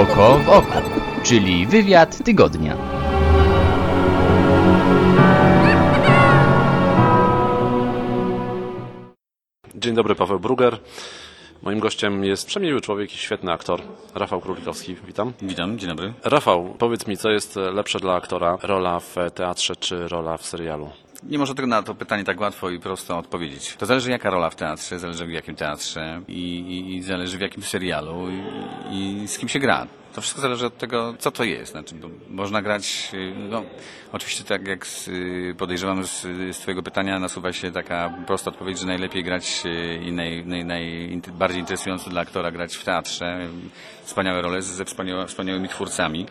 Oko w oko, czyli wywiad tygodnia. Dzień dobry, Paweł Bruger. Moim gościem jest przemiły człowiek i świetny aktor, Rafał Królikowski. Witam. Witam, dzień dobry. Rafał, powiedz mi, co jest lepsze dla aktora, rola w teatrze czy rola w serialu? Nie może tego na to pytanie tak łatwo i prosto odpowiedzieć. To zależy jaka rola w teatrze, zależy w jakim teatrze i, i, i zależy w jakim serialu i, i z kim się gra. To wszystko zależy od tego, co to jest. Znaczy, można grać, no, oczywiście tak jak z, podejrzewam z, z Twojego pytania nasuwa się taka prosta odpowiedź, że najlepiej grać y, i naj, naj, naj, dla aktora grać w teatrze. Wspaniałe role ze wspaniała, wspaniałymi twórcami.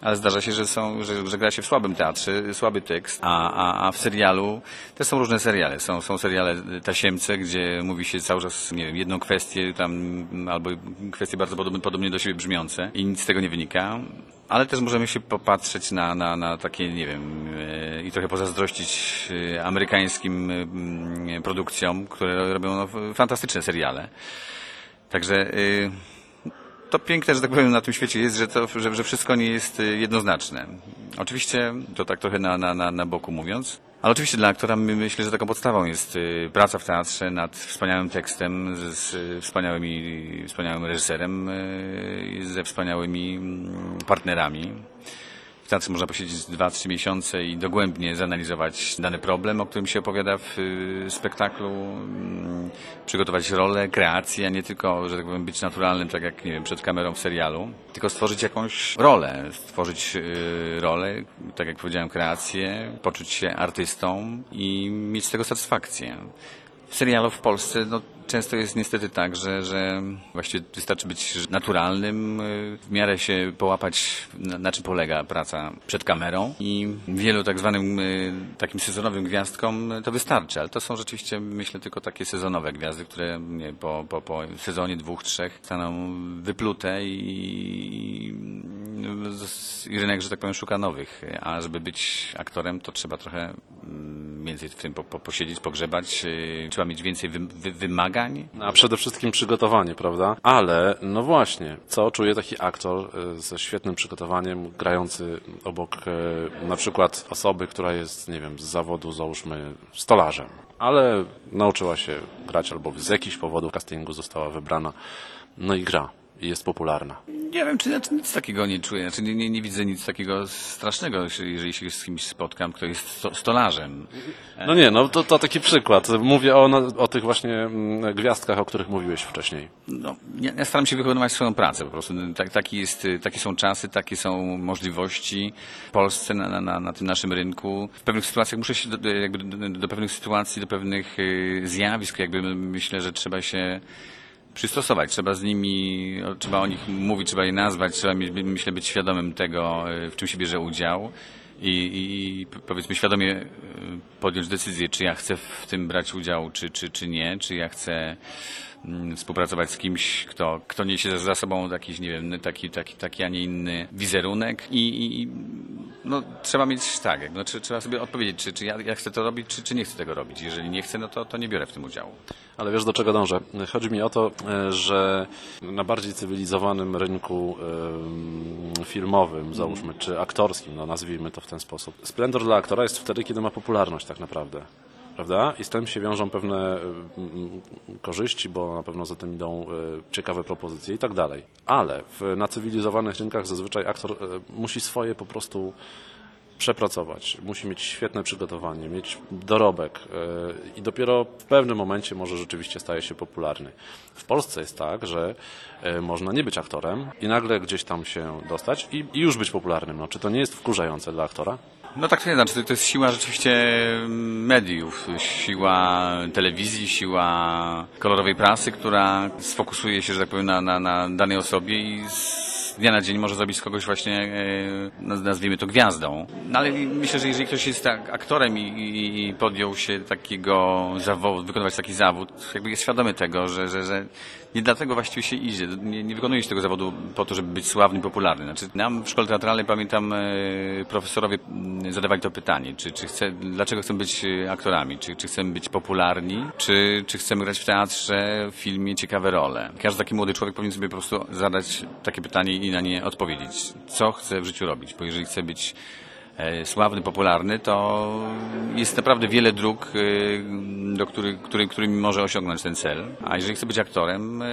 Ale zdarza się, że, są, że, że gra się w słabym teatrze, słaby tekst, a, a, a w serialu też są różne seriale. Są, są seriale tasiemce, gdzie mówi się cały czas, nie wiem, jedną kwestię tam, albo kwestie bardzo podobne, podobnie do siebie brzmiące i nic z tego nie wynika. Ale też możemy się popatrzeć na, na, na takie, nie wiem, e, i trochę pozazdrościć e, amerykańskim e, produkcjom, które robią no, fantastyczne seriale. Także to piękne, że tak powiem, na tym świecie jest, że, to, że, że wszystko nie jest jednoznaczne. Oczywiście, to tak trochę na, na, na boku mówiąc, ale oczywiście dla aktora my myślę, że taką podstawą jest y, praca w teatrze nad wspaniałym tekstem, z, z wspaniałymi, wspaniałym reżyserem, y, ze wspaniałymi mm, partnerami. W teatrze można posiedzieć 2-3 miesiące i dogłębnie zanalizować dany problem, o którym się opowiada w y, spektaklu, mm, przygotować rolę, kreację, a nie tylko, że tak powiem, być naturalnym, tak jak, nie wiem, przed kamerą w serialu, tylko stworzyć jakąś rolę, stworzyć y, rolę, tak jak powiedziałem, kreację, poczuć się artystą i mieć z tego satysfakcję. W serialu w Polsce, no, często jest niestety tak, że, że właściwie wystarczy być naturalnym, y, w miarę się połapać, na, na czym polega praca przed kamerą i wielu tak zwanym y, takim sezonowym gwiazdkom to wystarczy, ale to są rzeczywiście, myślę, tylko takie sezonowe gwiazdy, które nie, po, po, po sezonie dwóch, trzech staną wyplute i, i rynek, że tak powiem, szuka nowych, a żeby być aktorem, to trzeba trochę w tym po, po, posiedzieć, pogrzebać, y, trzeba mieć więcej wy, wy, wymagań, A przede wszystkim przygotowanie, prawda? Ale, no właśnie, co czuje taki aktor y, ze świetnym przygotowaniem, grający obok y, na przykład osoby, która jest, nie wiem, z zawodu, załóżmy, stolarzem, ale nauczyła się grać albo z jakichś powodów castingu została wybrana, no i gra. I jest popularna. Nie wiem, czy znaczy nic takiego nie czuję. Znaczy nie, nie, nie widzę nic takiego strasznego, jeżeli się z kimś spotkam, kto jest sto, stolarzem. No nie, no to, to taki przykład. Mówię o, o tych właśnie mm, gwiazdkach, o których mówiłeś wcześniej. No, ja, ja staram się wykonywać swoją pracę po prostu. Tak, taki jest, takie są czasy, takie są możliwości w Polsce, na, na, na tym naszym rynku. W pewnych sytuacjach muszę się do, jakby do, do pewnych sytuacji, do pewnych y, zjawisk, jakby myślę, że trzeba się przystosować. Trzeba z nimi, trzeba o nich mówić, trzeba je nazwać, trzeba myślę być świadomym tego, w czym się bierze udział i, i powiedzmy świadomie podjąć decyzję, czy ja chcę w tym brać udział, czy, czy, czy nie, czy ja chcę współpracować z kimś, kto, kto niesie za sobą jakiś, nie wiem, taki, taki, taki, a nie inny wizerunek i, i no, trzeba mieć tak, no, czy, trzeba sobie odpowiedzieć, czy, czy ja, ja chcę to robić, czy, czy nie chcę tego robić. Jeżeli nie chcę, no to, to nie biorę w tym udziału. Ale wiesz do czego dążę? Chodzi mi o to, e, że na bardziej cywilizowanym rynku filmowym, załóżmy, czy aktorskim, no nazwijmy to w ten sposób, splendor dla aktora jest wtedy, kiedy ma popularność tak naprawdę. Prawda? I z tym się wiążą pewne korzyści, bo na pewno za tym idą e, ciekawe propozycje i tak dalej. Ale w, na cywilizowanych rynkach zazwyczaj aktor musi swoje po prostu przepracować, musi mieć świetne przygotowanie, mieć dorobek i dopiero w pewnym momencie może rzeczywiście staje się popularny. W Polsce jest tak, że można nie być aktorem i nagle gdzieś tam się dostać i, i już być popularnym. No, czy to nie jest wkurzające dla aktora? No tak to nie znaczy, to jest siła rzeczywiście mediów, siła telewizji, siła kolorowej prasy, która sfokusuje się, że tak powiem, na, na, na danej osobie i dnia na dzień może zrobić z kogoś właśnie, e, nazwijmy to gwiazdą. No ale myślę, że jeżeli ktoś jest tak aktorem i, i podjął się takiego zawodu, wykonywać taki zawód, jakby jest świadomy tego, że, że, że nie dlatego właściwie się idzie, nie, nie wykonuje się tego zawodu po to, żeby być sławny, popularny. Znaczy, nam w szkole teatralnej pamiętam e, profesorowie zadawali to pytanie, czy, czy chce, dlaczego chcemy być aktorami, czy, czy chcemy być popularni, czy, czy chcemy grać w teatrze, w filmie ciekawe role. Każdy taki młody człowiek powinien sobie po prostu zadać takie pytanie i na nie odpowiedzieć. Co chce w życiu robić? Bo jeżeli chce być e, sławny, popularny, to jest naprawdę wiele dróg, e, do których, który, którymi może osiągnąć ten cel. A jeżeli chce być aktorem, e,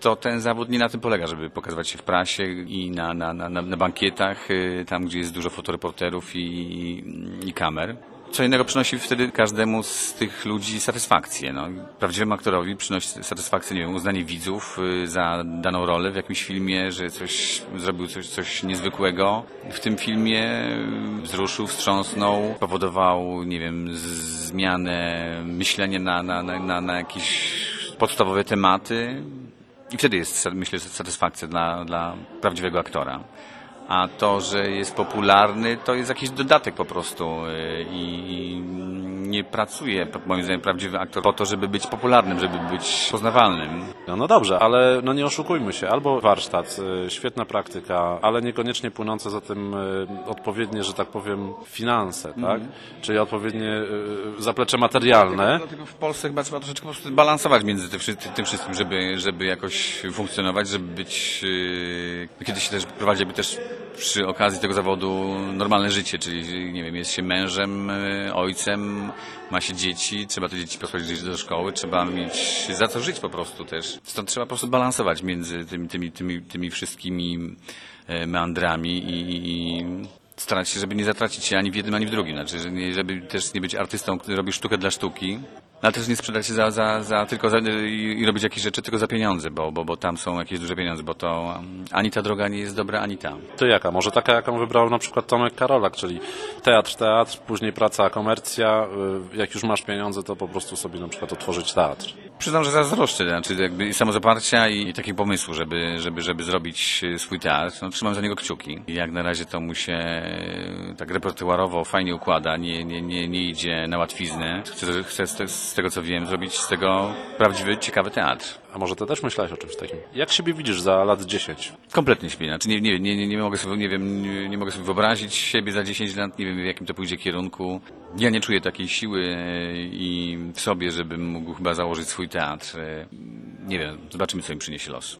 to ten zawód nie na tym polega, żeby pokazywać się w prasie i na, na, na, na bankietach, tam gdzie jest dużo fotoreporterów i, i kamer. Co innego przynosi wtedy każdemu z tych ludzi satysfakcję. No. Prawdziwemu aktorowi przynosi satysfakcję, nie wiem, uznanie widzów y, za daną rolę w jakimś filmie, że coś zrobił coś, coś niezwykłego. W tym filmie wzruszył, wstrząsnął, powodował, nie wiem, zmianę myślenia na, na, na, na, na jakieś podstawowe tematy. I wtedy jest, myślę, satysfakcja dla, dla prawdziwego aktora. A to, że jest popularny, to jest jakiś dodatek po prostu yy, i nie pracuje, moim zdaniem, prawdziwy aktor po to, żeby być popularnym, żeby być poznawalnym. No, no dobrze, ale no nie oszukujmy się. Albo warsztat, y, świetna praktyka, ale niekoniecznie płynące za tym y, odpowiednie, że tak powiem, finanse, tak? Czyli odpowiednie y, zaplecze materialne. Dlatego w Polsce chyba trzeba troszeczkę po prostu balansować między tym, wszy- tym wszystkim, żeby, żeby jakoś funkcjonować, żeby być... Yy, kiedyś się też prowadzi jakby też przy okazji tego zawodu normalne życie, czyli nie wiem, jest się mężem, yy, ojcem, ma się dzieci, trzeba te dzieci posłać do szkoły, trzeba mieć za co żyć po prostu też. Stąd trzeba po prostu balansować między tymi, tymi, tymi, tymi wszystkimi e, meandrami i, i starać się, żeby nie zatracić się ani w jednym, ani w drugim. Znaczy, żeby też nie być artystą, który robi sztukę dla sztuki, ale też nie sprzedać się za, za, za tylko za, i, i robić jakieś rzeczy tylko za pieniądze, bo, bo, bo tam są jakieś duże pieniądze, bo to um, ani ta droga nie jest dobra, ani ta. To jaka? Może taka, jaką wybrał na przykład Tomek Karolak, czyli teatr, teatr, później praca, komercja. y, Jak już masz pieniądze, to po prostu sobie na przykład otworzyć teatr. Przyznam, że zazdroszczę, znaczy jakby i samozaparcia i takiego pomysłu, żeby, żeby, żeby zrobić e, swój teatr. No, trzymam za niego kciuki. I Jak na razie to mu się e, tak repertuarowo fajnie układa, nie, nie, nie, nie idzie na łatwiznę. Chcę, chcę z, te, z tego co wiem zrobić z tego prawdziwy, ciekawy teatr. A może ty też myślałeś o czymś takim? Jak siebie widzisz za lat 10? Kompletnie śpię. Znaczy nie, nie, nie, nie, nie mogę sobie, nie wiem, nie, nie mogę sobie wyobrazić siebie za 10 lat, nie wiem w jakim to pójdzie kierunku. Ja nie czuję takiej siły e, i w sobie, żebym mógł chyba założyć swój teatr. E, Nie wiem, zobaczymy co im przyniesie los.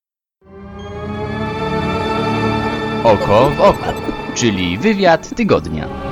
Oko w oko, czyli wywiad tygodnia.